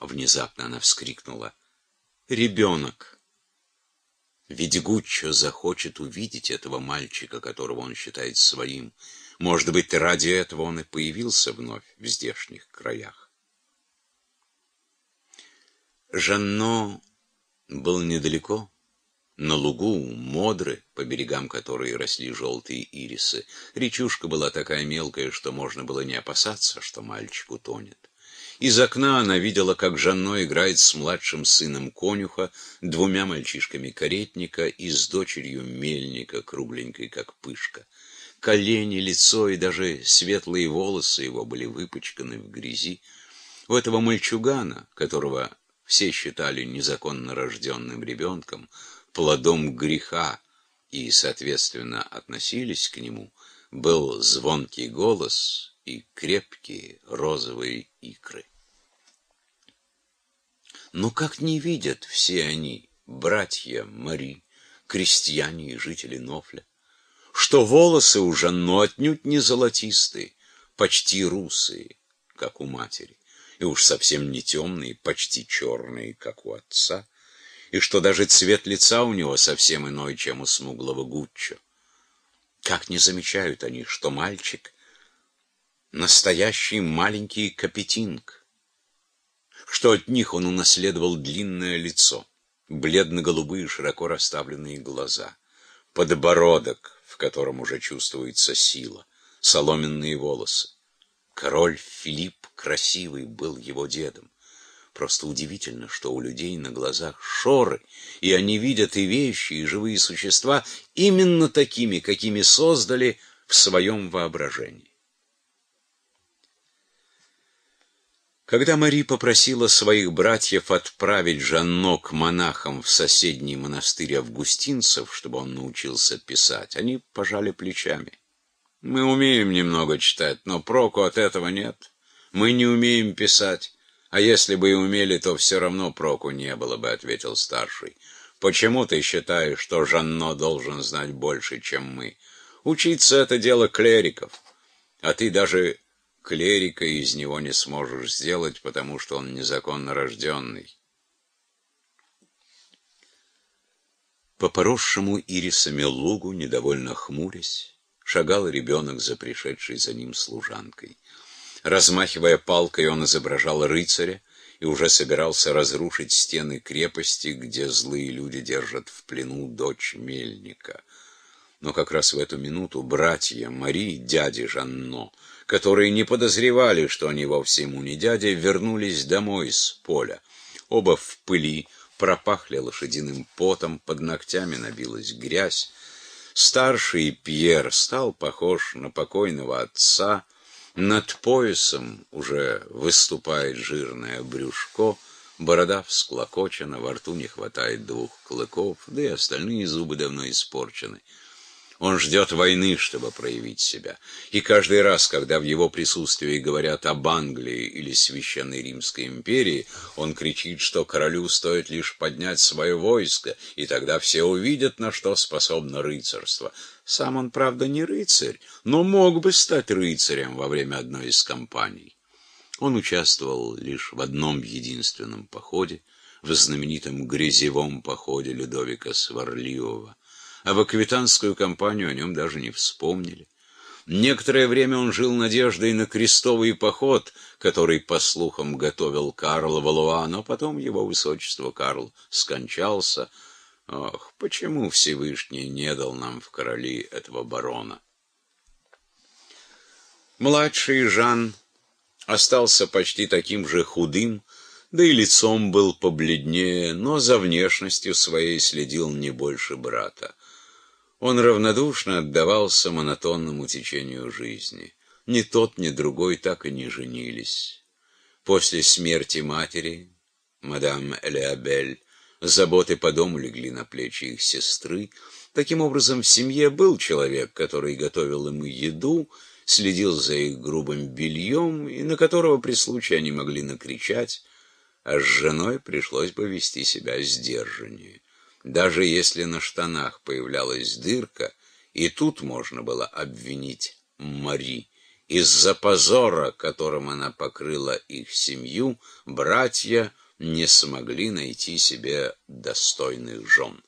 Внезапно она вскрикнула. «Ребенок!» Ведь Гуччо захочет увидеть этого мальчика, которого он считает своим. Может быть, ради этого он и появился вновь в здешних краях. Жанно был недалеко, на лугу Модры, по берегам которой росли желтые ирисы. Речушка была такая мелкая, что можно было не опасаться, что мальчик утонет. Из окна она видела, как Жанно играет с младшим сыном конюха, двумя мальчишками каретника и с дочерью мельника, кругленькой, как пышка. Колени, лицо и даже светлые волосы его были выпачканы в грязи. У этого мальчугана, которого все считали незаконно рожденным ребенком, плодом греха и, соответственно, относились к нему, был звонкий голос и крепкие розовые икры. Но как не видят все они, братья Мари, крестьяне и жители Нофля, что волосы у Жанно отнюдь не золотистые, почти русые, как у матери, и уж совсем не темные, почти черные, как у отца, и что даже цвет лица у него совсем иной, чем у смуглого Гуччо. Как не замечают они, что мальчик — настоящий маленький капетинг, что от них он унаследовал длинное лицо, бледно-голубые широко расставленные глаза, подбородок, в котором уже чувствуется сила, соломенные волосы. Король Филипп красивый был его дедом. Просто удивительно, что у людей на глазах шоры, и они видят и вещи, и живые существа именно такими, какими создали в своем воображении. Когда Мари попросила своих братьев отправить Жанно к монахам в соседний монастырь августинцев, чтобы он научился писать, они пожали плечами. «Мы умеем немного читать, но проку от этого нет. Мы не умеем писать. А если бы и умели, то все равно проку не было бы, — ответил старший. Почему ты считаешь, что Жанно должен знать больше, чем мы? Учиться — это дело клериков. А ты даже клерика из него не сможешь сделать, потому что он незаконно рожденный. По поросшему ирисами лугу, недовольно хмурясь, шагал ребенок за пришедшей за ним служанкой. Размахивая палкой, он изображал рыцаря и уже собирался разрушить стены крепости, где злые люди держат в плену дочь мельника. Но как раз в эту минуту братья Мари, дяди Жанно, которые не подозревали, что они вовсе ему не дяди, вернулись домой с поля. Оба в пыли, пропахли лошадиным потом, под ногтями набилась грязь. Старший Пьер стал похож на покойного отца, над поясом уже выступает жирное брюшко, борода всклокочена, во рту не хватает двух клыков, да и остальные зубы давно испорчены. Он ждет войны, чтобы проявить себя. И каждый раз, когда в его присутствии говорят об Англии или Священной Римской империи, он кричит, что королю стоит лишь поднять свое войско, и тогда все увидят, на что способно рыцарство. Сам он, правда, не рыцарь, но мог бы стать рыцарем во время одной из кампаний. Он участвовал лишь в одном единственном походе, в знаменитом грязевом походе Людовика Сварливого а в аквитанскую кампанию о нем даже не вспомнили. Некоторое время он жил надеждой на крестовый поход, который, по слухам, готовил Карл Валуа, но потом его высочество Карл скончался. Ох, почему Всевышний не дал нам в короли этого барона? Младший Жан остался почти таким же худым, да и лицом был побледнее, но за внешностью своей следил не больше брата. Он равнодушно отдавался монотонному течению жизни. Ни тот, ни другой так и не женились. После смерти матери, мадам Элеабель, заботы по дому легли на плечи их сестры. Таким образом, в семье был человек, который готовил им еду, следил за их грубым бельем, и на которого при случае они могли накричать, а с женой пришлось бы вести себя сдержаннее. Даже если на штанах появлялась дырка, и тут можно было обвинить Мари, Из-за позора, которым она покрыла их семью, братья не смогли найти себе достойных жен.